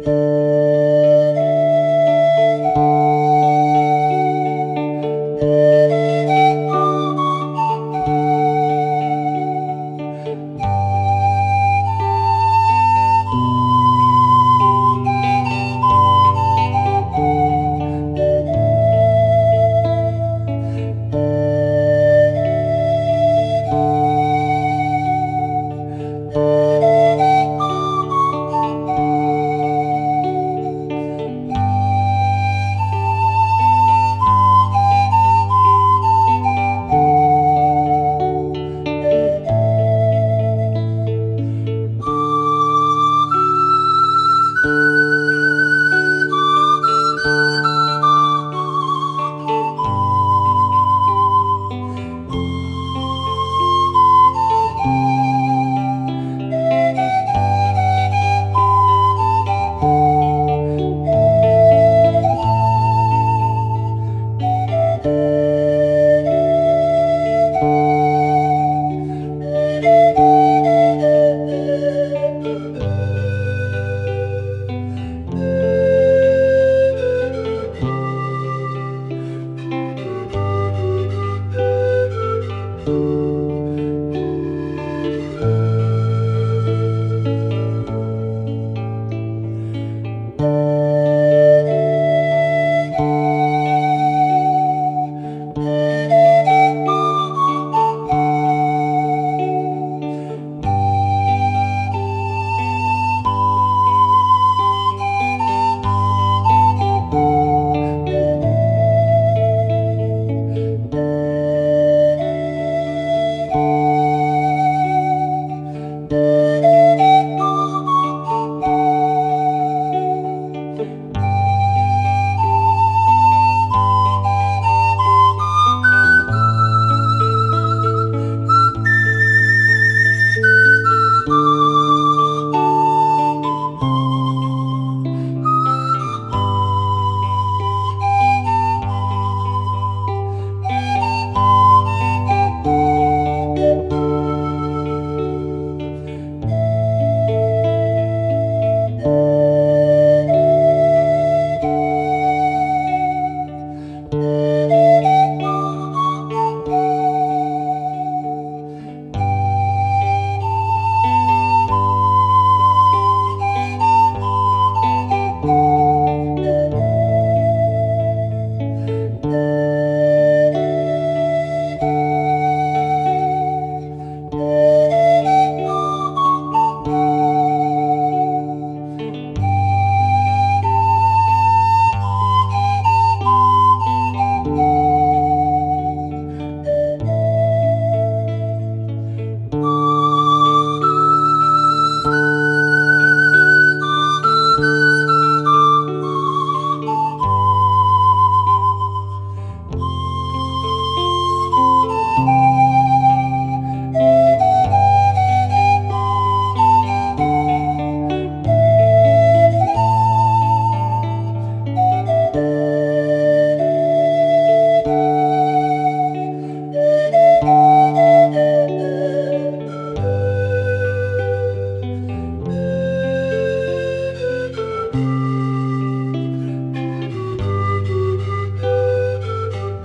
Música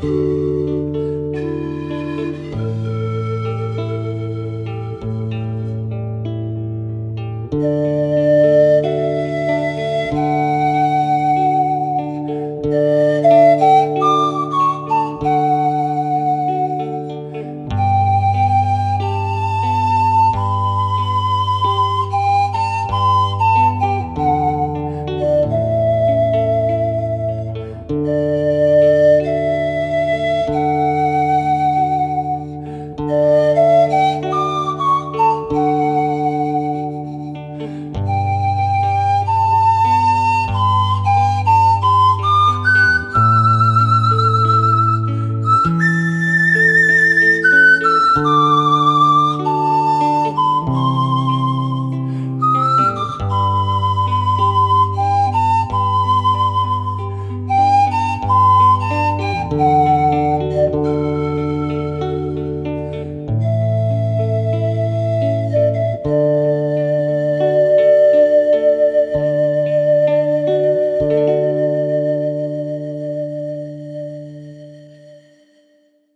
Música